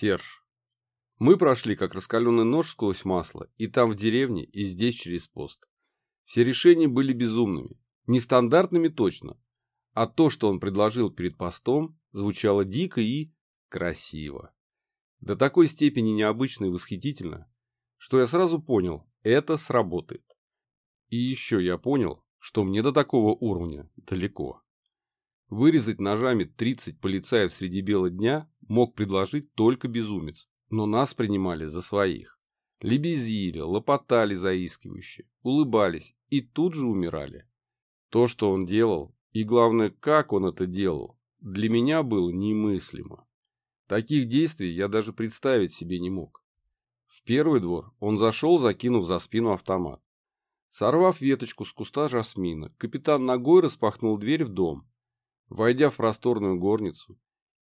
Серж. Мы прошли, как раскаленный нож сквозь масло, и там в деревне, и здесь через пост. Все решения были безумными, нестандартными точно, а то, что он предложил перед постом, звучало дико и красиво. До такой степени необычно и восхитительно, что я сразу понял, это сработает. И еще я понял, что мне до такого уровня далеко. Вырезать ножами 30 полицаев среди бела дня мог предложить только безумец, но нас принимали за своих. Лебезили, лопотали заискивающе, улыбались и тут же умирали. То, что он делал, и главное, как он это делал, для меня было немыслимо. Таких действий я даже представить себе не мог. В первый двор он зашел, закинув за спину автомат. Сорвав веточку с куста жасмина, капитан ногой распахнул дверь в дом. Войдя в просторную горницу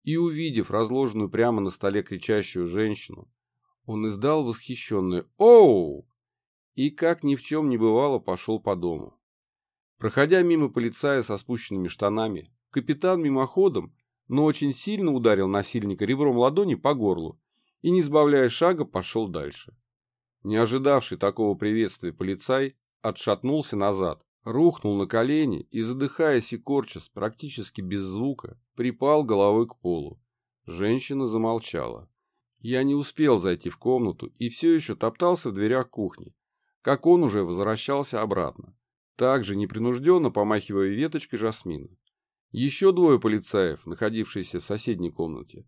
и увидев разложенную прямо на столе кричащую женщину, он издал восхищенное «Оу!» и, как ни в чем не бывало, пошел по дому. Проходя мимо полицая со спущенными штанами, капитан мимоходом, но очень сильно ударил насильника ребром ладони по горлу и, не сбавляя шага, пошел дальше. Не ожидавший такого приветствия полицай отшатнулся назад, рухнул на колени и, задыхаясь и корчась практически без звука, припал головой к полу. Женщина замолчала. Я не успел зайти в комнату и все еще топтался в дверях кухни, как он уже возвращался обратно также непринужденно помахивая веточкой жасмина. Еще двое полицаев, находившиеся в соседней комнате,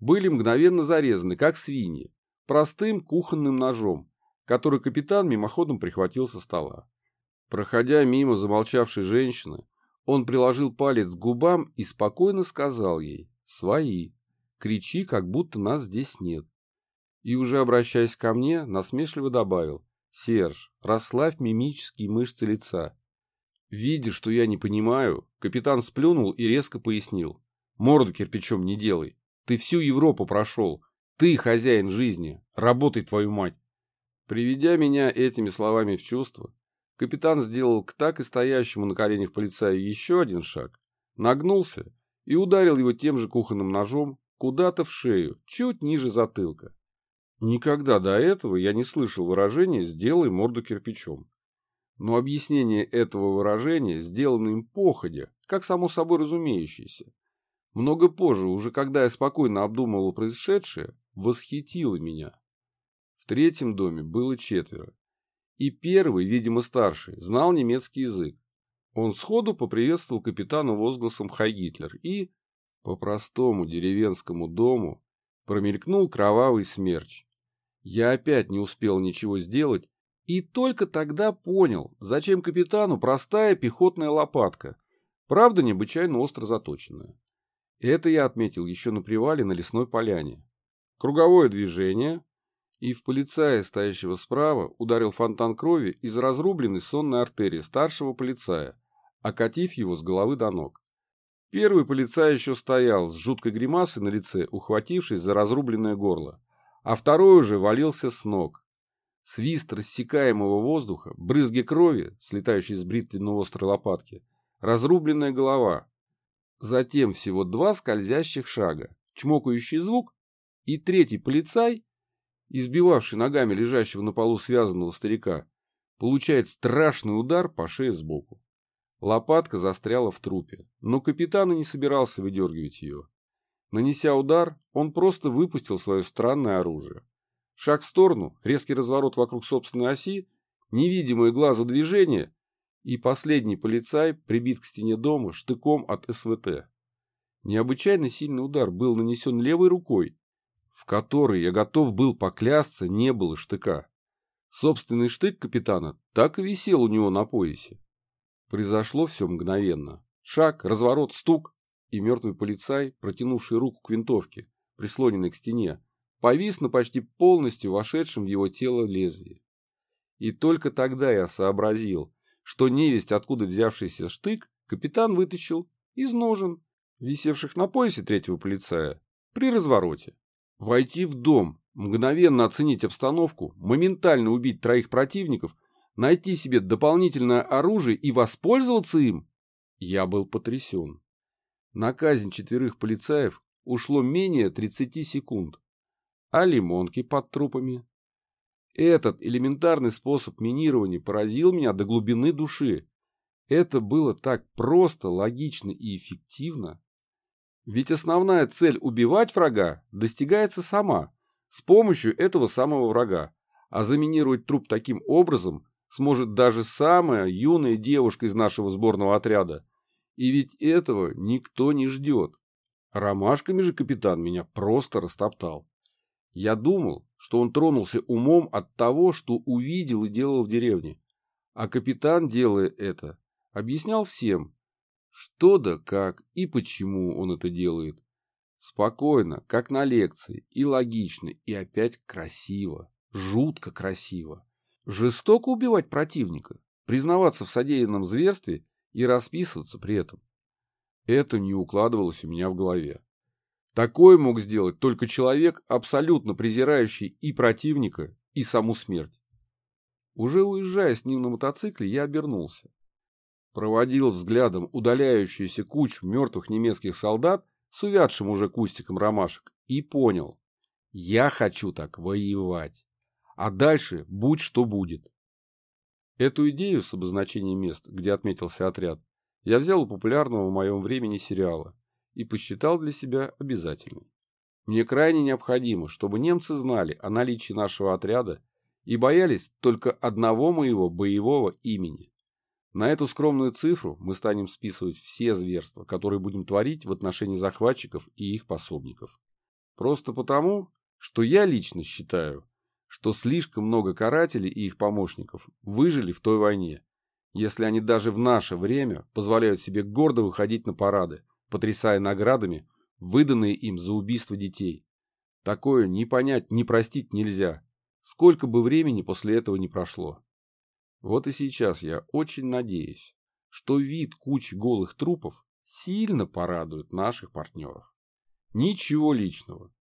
были мгновенно зарезаны, как свиньи, простым кухонным ножом, который капитан мимоходом прихватил со стола. Проходя мимо замолчавшей женщины, он приложил палец к губам и спокойно сказал ей «Свои, кричи, как будто нас здесь нет». И уже обращаясь ко мне, насмешливо добавил «Серж, расслабь мимические мышцы лица». Видя, что я не понимаю, капитан сплюнул и резко пояснил. «Морду кирпичом не делай. Ты всю Европу прошел. Ты хозяин жизни. Работай, твою мать». Приведя меня этими словами в чувство, капитан сделал к так и стоящему на коленях полицаю еще один шаг, нагнулся и ударил его тем же кухонным ножом куда-то в шею, чуть ниже затылка. Никогда до этого я не слышал выражения «сделай морду кирпичом». Но объяснение этого выражения сделано им походя, как само собой разумеющееся. Много позже, уже когда я спокойно обдумывал происшедшее, восхитило меня. В третьем доме было четверо. И первый, видимо старший, знал немецкий язык. Он сходу поприветствовал капитана возгласом «Хай Гитлер» и, по простому деревенскому дому, промелькнул кровавый смерч. Я опять не успел ничего сделать и только тогда понял, зачем капитану простая пехотная лопатка, правда необычайно остро заточенная. Это я отметил еще на привале на лесной поляне. Круговое движение, и в полицая, стоящего справа, ударил фонтан крови из разрубленной сонной артерии старшего полицая, окатив его с головы до ног. Первый полицай еще стоял с жуткой гримасой на лице, ухватившись за разрубленное горло а второй уже валился с ног. Свист рассекаемого воздуха, брызги крови, слетающие с бритвенно острой лопатки, разрубленная голова. Затем всего два скользящих шага, чмокающий звук, и третий полицай, избивавший ногами лежащего на полу связанного старика, получает страшный удар по шее сбоку. Лопатка застряла в трупе, но капитан и не собирался выдергивать ее. Нанеся удар, он просто выпустил свое странное оружие. Шаг в сторону, резкий разворот вокруг собственной оси, невидимое глазу движение, и последний полицай прибит к стене дома штыком от СВТ. Необычайно сильный удар был нанесен левой рукой, в которой, я готов был поклясться, не было штыка. Собственный штык капитана так и висел у него на поясе. Произошло все мгновенно. Шаг, разворот, стук, и мертвый полицай, протянувший руку к винтовке, прислоненной к стене, повис на почти полностью вошедшем в его тело лезвии. И только тогда я сообразил, что невесть, откуда взявшийся штык, капитан вытащил из ножен, висевших на поясе третьего полицая, при развороте. Войти в дом, мгновенно оценить обстановку, моментально убить троих противников, найти себе дополнительное оружие и воспользоваться им, я был потрясен. На казнь четверых полицаев ушло менее 30 секунд. А лимонки под трупами? Этот элементарный способ минирования поразил меня до глубины души. Это было так просто, логично и эффективно. Ведь основная цель убивать врага достигается сама, с помощью этого самого врага. А заминировать труп таким образом сможет даже самая юная девушка из нашего сборного отряда. И ведь этого никто не ждет. Ромашками же капитан меня просто растоптал. Я думал, что он тронулся умом от того, что увидел и делал в деревне. А капитан, делая это, объяснял всем, что да как и почему он это делает. Спокойно, как на лекции, и логично, и опять красиво, жутко красиво. Жестоко убивать противника, признаваться в содеянном зверстве и расписываться при этом. Это не укладывалось у меня в голове. Такое мог сделать только человек, абсолютно презирающий и противника, и саму смерть. Уже уезжая с ним на мотоцикле, я обернулся. Проводил взглядом удаляющуюся кучу мертвых немецких солдат с увядшим уже кустиком ромашек и понял. Я хочу так воевать. А дальше будь что будет. Эту идею с обозначением мест, где отметился отряд, я взял у популярного в моем времени сериала и посчитал для себя обязательной. Мне крайне необходимо, чтобы немцы знали о наличии нашего отряда и боялись только одного моего боевого имени. На эту скромную цифру мы станем списывать все зверства, которые будем творить в отношении захватчиков и их пособников. Просто потому, что я лично считаю, что слишком много карателей и их помощников выжили в той войне, если они даже в наше время позволяют себе гордо выходить на парады, потрясая наградами, выданные им за убийство детей. Такое ни понять, ни простить нельзя, сколько бы времени после этого не прошло. Вот и сейчас я очень надеюсь, что вид кучи голых трупов сильно порадует наших партнеров. Ничего личного.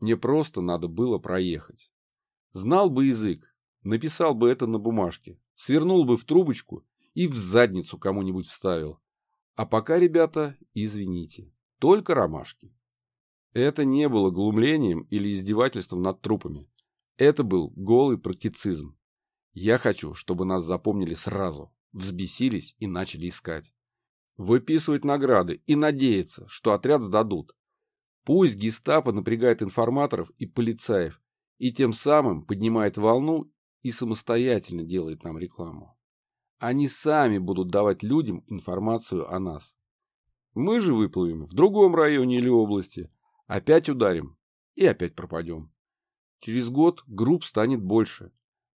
Мне просто надо было проехать. Знал бы язык, написал бы это на бумажке, свернул бы в трубочку и в задницу кому-нибудь вставил. А пока, ребята, извините, только ромашки. Это не было глумлением или издевательством над трупами. Это был голый практицизм. Я хочу, чтобы нас запомнили сразу, взбесились и начали искать. Выписывать награды и надеяться, что отряд сдадут. Пусть гестапо напрягает информаторов и полицаев, и тем самым поднимает волну и самостоятельно делает нам рекламу. Они сами будут давать людям информацию о нас. Мы же выплывем в другом районе или области, опять ударим и опять пропадем. Через год групп станет больше,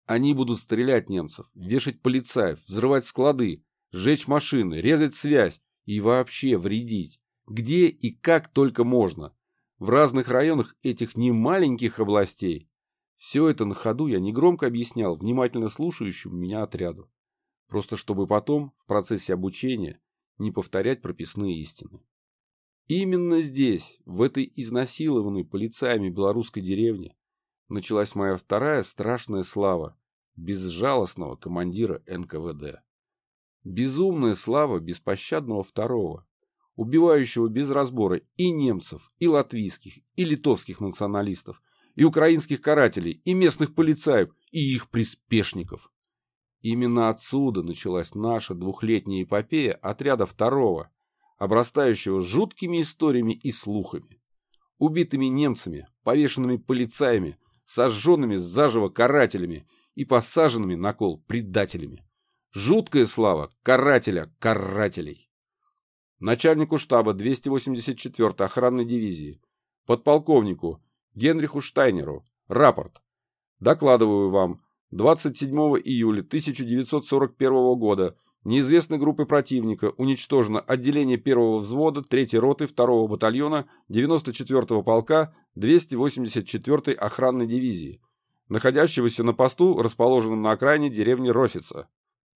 они будут стрелять немцев, вешать полицаев, взрывать склады, сжечь машины, резать связь и вообще вредить. Где и как только можно. В разных районах этих немаленьких областей. Все это на ходу я негромко объяснял внимательно слушающему меня отряду. Просто чтобы потом, в процессе обучения, не повторять прописные истины. Именно здесь, в этой изнасилованной полицаями белорусской деревне, началась моя вторая страшная слава безжалостного командира НКВД. Безумная слава беспощадного второго, убивающего без разбора и немцев, и латвийских, и литовских националистов, и украинских карателей, и местных полицаев, и их приспешников. Именно отсюда началась наша двухлетняя эпопея отряда второго, обрастающего жуткими историями и слухами. Убитыми немцами, повешенными полицаями, сожженными заживо карателями и посаженными на кол предателями. Жуткая слава карателя карателей. Начальнику штаба 284-й охранной дивизии, подполковнику Генриху Штайнеру, рапорт. Докладываю вам, 27 июля 1941 года неизвестной группой противника уничтожено отделение первого взвода 3-й роты 2-го батальона 94-го полка 284-й охранной дивизии, находящегося на посту, расположенном на окраине деревни Росица.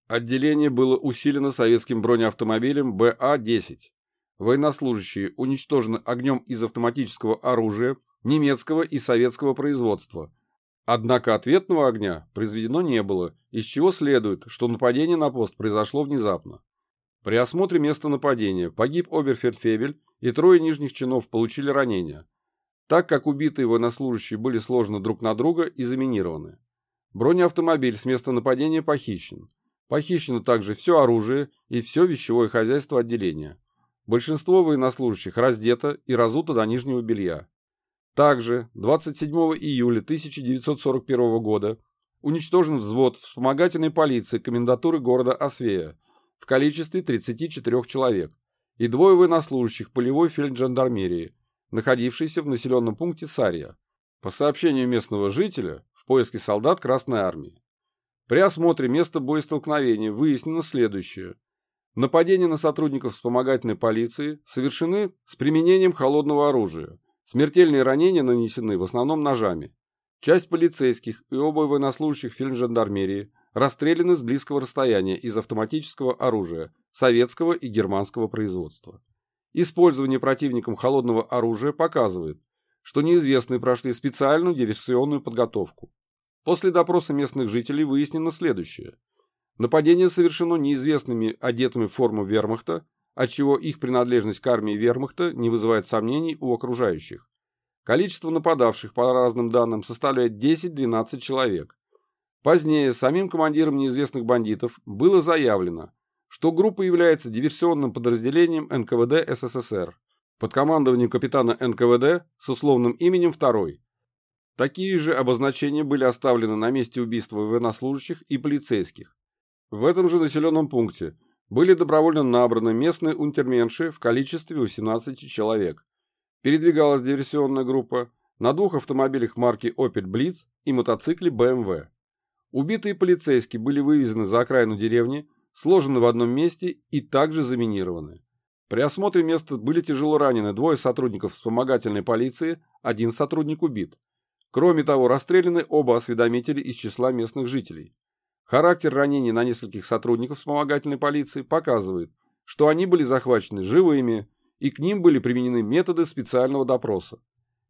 Отделение было усилено советским бронеавтомобилем БА-10. Военнослужащие уничтожены огнем из автоматического оружия немецкого и советского производства. Однако ответного огня произведено не было, из чего следует, что нападение на пост произошло внезапно. При осмотре места нападения погиб оберфельдфебель и трое нижних чинов получили ранения. так как убитые военнослужащие были сложены друг на друга и заминированы. Бронеавтомобиль с места нападения похищен. Похищено также все оружие и все вещевое хозяйство отделения. Большинство военнослужащих раздето и разуто до нижнего белья. Также 27 июля 1941 года уничтожен взвод вспомогательной полиции комендатуры города Освея в количестве 34 человек и двое военнослужащих полевой фельджандармерии, находившиеся в населенном пункте Сария, по сообщению местного жителя, в поиске солдат Красной Армии. При осмотре места боестолкновения выяснено следующее. Нападения на сотрудников вспомогательной полиции совершены с применением холодного оружия. Смертельные ранения нанесены в основном ножами. Часть полицейских и оба военнослужащих фельджандармерии расстреляны с близкого расстояния из автоматического оружия советского и германского производства. Использование противником холодного оружия показывает, что неизвестные прошли специальную диверсионную подготовку. После допроса местных жителей выяснено следующее. Нападение совершено неизвестными одетыми в форму вермахта, отчего их принадлежность к армии вермахта не вызывает сомнений у окружающих. Количество нападавших, по разным данным, составляет 10-12 человек. Позднее самим командиром неизвестных бандитов было заявлено, что группа является диверсионным подразделением НКВД СССР под командованием капитана НКВД с условным именем второй. Такие же обозначения были оставлены на месте убийства военнослужащих и полицейских. В этом же населенном пункте были добровольно набраны местные унтерменши в количестве 18 человек. Передвигалась диверсионная группа на двух автомобилях марки Opel Blitz и мотоцикле BMW. Убитые полицейские были вывезены за окраину деревни, сложены в одном месте и также заминированы. При осмотре места были тяжело ранены двое сотрудников вспомогательной полиции, один сотрудник убит. Кроме того, расстреляны оба осведомителя из числа местных жителей. Характер ранений на нескольких сотрудников вспомогательной полиции показывает, что они были захвачены живыми, и к ним были применены методы специального допроса.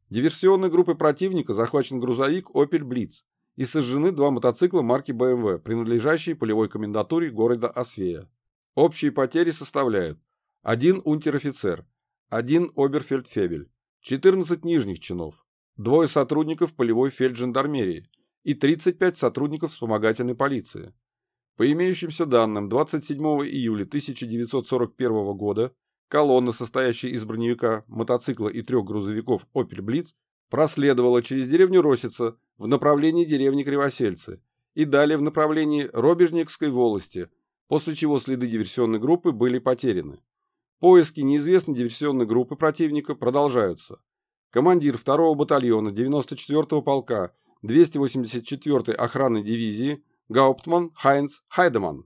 Диверсионной группой противника захвачен грузовик Opel Blitz и сожжены два мотоцикла марки BMW, принадлежащие полевой комендатуре города Освея. Общие потери составляют один унтер-офицер, один оберфельдфебель, 14 нижних чинов, двое сотрудников полевой фельджандармерии и 35 сотрудников вспомогательной полиции. По имеющимся данным, 27 июля 1941 года колонна, состоящая из броневика, мотоцикла и трех грузовиков Opel Blitz, проследовала через деревню Росица в направлении деревни Кривосельцы и далее в направлении Робежникской волости, после чего следы диверсионной группы были потеряны. Поиски неизвестной диверсионной группы противника продолжаются. Командир 2-го батальона 94-го полка 284-й охранной дивизии Гауптман Хайнц Хайдеман